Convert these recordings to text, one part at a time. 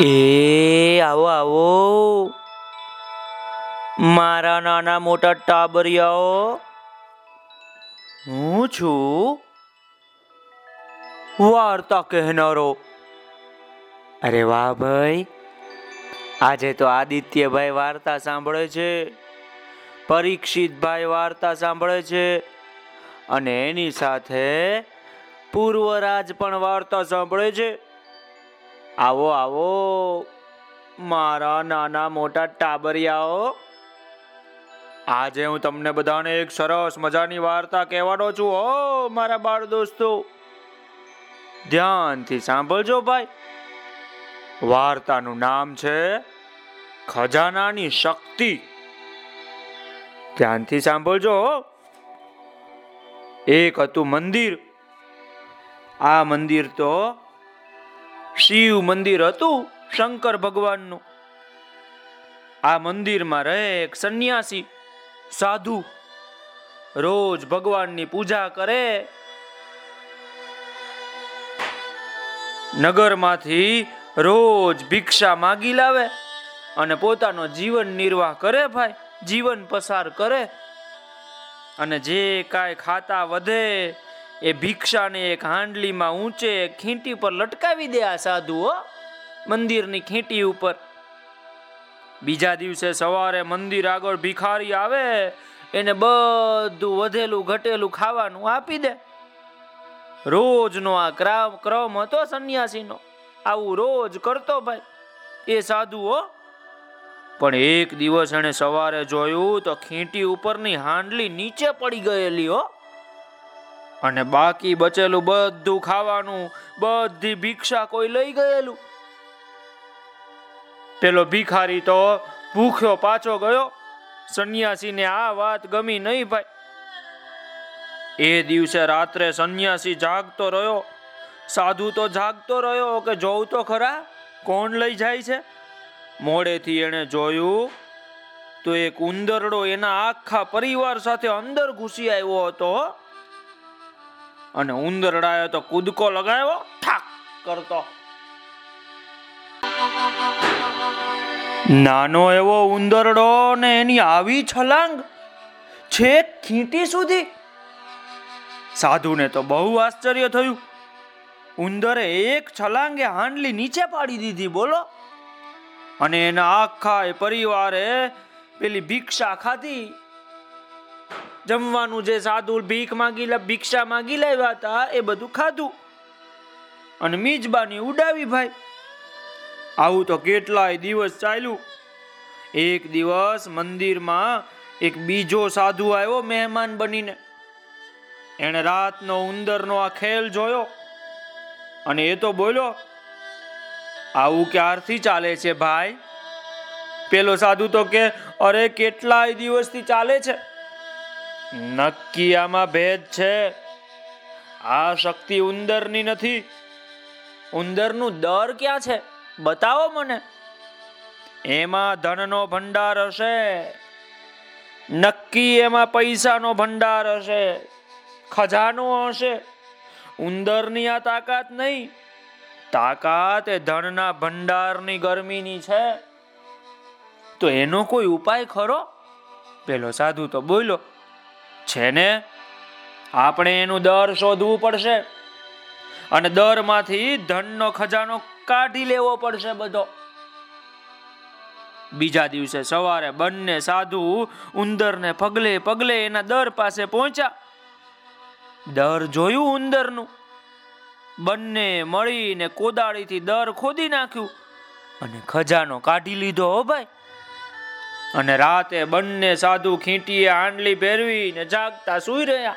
એ, આવો આવો. મારા નાના મોટા ટાબરિયાઓ, હું છું વાર્તા કહેનારો. અરે વાહ ભાઈ, આજે તો આદિત્યભાઈ વાર્તા સાંભળે છે, પરીક્ષિતભાઈ વાર્તા સાંભળે છે, અને એની સાથે પૂર્વરાજ પણ વાર્તા સાંભળે છે. આવો આવો. મારા નાના મોટા ટાબરિયાઓ. આજે હું તમને બધાને એક સરસ મજાની વાર્તા કહેવાનો છું. હો, મારા બાળ દોસ્તો. ધ્યાનથી સાંભળજો ભાઈ. વાર્તાનું નામ છે ખજાનાની શક્તિ. ધ્યાનથી સાંભળજો એક હતું મંદિર. આ મંદિર તો શિવ મંદિર હતું શંકર ભગવાનનું. આ મંદિરમાં રહે એક સંન્યાસી, સાધુ. રોજ ભગવાનની પૂજા કરે. નગરમાંથી રોજ ભિક્ષા માગી લાવે અને પોતાનો જીવન નિર્વાહ કરે ભાઈ, જીવન પસાર કરે. અને જે કાંઈ ખાતા વધે એ ભિક્ષાને એક હાંડલીમાં ઊંચે ખીંટી પર લટકાવી દે આ સાધુઓ મંદિરની ખીંટી ઉપર. બીજા દિવસે સવારે મંદિર આગળ ભિખારી આવે, એને બધું વધેલું ઘટેલું ખાવાનું આપી દે. રોજનો આ ક્રમ ક્રમ હતો સંન્યાસીનો. આવું રોજ કરતો ભાઈ. એ સાધુઓ પણ એક દિવસ એને સવારે જોયું તો ખીંટી ઉપરની હાંડલી નીચે પડી ગયેલી હો. અને બાકી બચેલું બધું ખાવાનું, બધી ભિક્ષા કોઈ લઈ ગયેલું. પેલો ભિખારી તો ભૂખ્યો પાછો ગયો. સંન્યાસીને આ વાત ગમી નહીં ભાઈ. એ દિવસે રાત્રે સંન્યાસી જાગતો રહ્યો. સાધુ તો જાગતો રહ્યો કે જોઉં તો ખરા, કોણ લઈ જાય છે? મોડેથી એણે જોયું, તો એક ઉંદરડો એના આખા પરિવાર સાથે અંદર ઘૂસી આવ્યો હતો. અને ઉંદરડાએ તો કૂદકો લગાવ્યો, ઠાક કરતો. નાનો એવો ઉંદરડો ને એની આવી છલાંગ છેક ખીંટી સુધી. સાધુને તો બહુ આશ્ચર્ય થયું. ઉંદરે એક છલાંગે હાંડલી નીચે પાડી દીધી, બોલો. અને એના આખા પરિવારે પેલી ભિક્ષા ખાધી. જમવાનું જે સાધુ ભીખ માંગી ભિક્ષા માંગી લાવ્યા હતા, એ બધું ખાધું. અને મીજબાની ઉડાવી ભાઈ. આવું તો કેટલાય દિવસ ચાલ્યું. એક દિવસ મંદિરમાં એક બીજો સાધુ આવ્યો મહેમાન બનીને. એણે રાતનો ઉંદરનો આ ખેલ જોયો અને એ તો બોલ્યો, આવું ક્યારથી ચાલે છે ભાઈ? પેલો સાધુ તો કે, અરે, કેટલાય દિવસથી ચાલે છે. નક્કી આમાં ભેદ છે. આ શક્તિ ઉંદરની નથી. ઉંદરનું દર ક્યાં છે? બતાવો મને. એમાં ધનનો ભંડાર હશે. નક્કી એમાં પૈસાનો ભંડાર હશે. ખજાનો હશે. ઉંદરની આ તાકાત નહીં. તાકાત એ ધનના ભંડારની ગરમીની છે. તો એનો કોઈ ઉપાય ખરો? પેલો સાધુ તો બોલ્યો છે આપણે એનું દર શોધવું પડશે. અને દરમાંથી ધનનો ખજાનો કાઢી લેવો પડશે બધો. બીજા દિવસે સવારે બંને સાધુ ઉંદરને પગલે પગલે એના દર પાસે પહોંચ્યા. દર જોયું ઉંદરનું. બંને મળીને કોદાળીથી દર ખોદી નાખ્યું. અને ખજાનો કાઢી લીધો ભાઈ અને રાતે બંને સાધુ ખીંટીએ આંડલી પહેરવીને જાગતા સુઈ રહ્યા.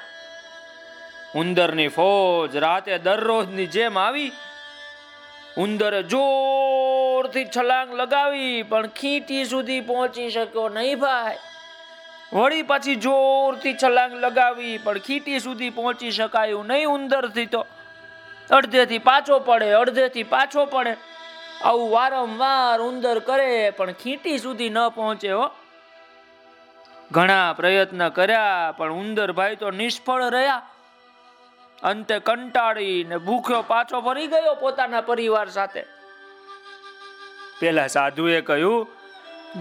ઉંદરની ફોજ રાતે દરરોજની જેમ આવી. ઉંદરે જોરથી છલાંગ લગાવી, પણ ખીંટી સુધી પહોંચી શક્યો નહીં ભાઈ. વળી પાછી જોરથી છલાંગ લગાવી, પણ ખીટી સુધી પહોંચી શકાયું નહીં ઉંદરથી તો. અડધેથી પાછો પડે, અડધેથી પાછો પડે. આવું વારંવાર ઉંદર કરે, પણ ખીટી સુધી ન પહોંચે હો. ઘણા પ્રયત્ન કર્યા, પણ ઉંદર ભાઈ તો નિષ્ફળ રહ્યા. અંતે કંટાળીને ભૂખ્યો પાછો ફરી ગયો પોતાના પરિવાર સાથે. પેલા સાધુએ કહ્યું,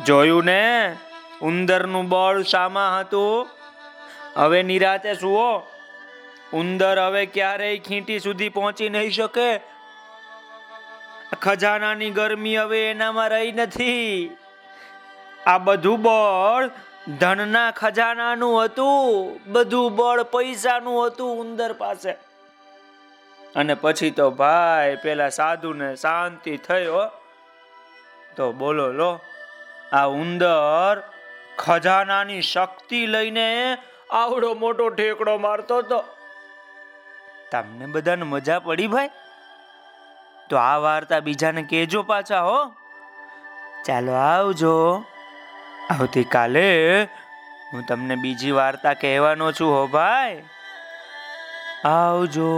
જોયું ને, ઉંદરનું બળ શામાં હતું. હવે નિરાતે સુવો. ઉંદર હવે ક્યારેય ખીંટી સુધી પહોંચી નહીં શકે. ખજાનાની ગરમી હવે એનામાં રહી નથી. આ બધું બળ ધનના ખજાનાનું હતું. બધું બળ પૈસાનું હતું ઉંદર પાસે. અને પછી તો ભાઈ પેલા સાધુને શાંતિ થયો તો બોલો લો, આ ઉંદર ખજાનાની શક્તિ લઈને આવડો મોટો ઠેકડો મારતો હતો તમને બધાને મજા પડી ભાઈ? તો આ વાર્તા બીજાને કહેજો પાછા, હો. ચાલો આવજો. આવતીકાલે હું તમને બીજી વાર્તા કહેવાનો છું, હો ભાઈ. આવજો.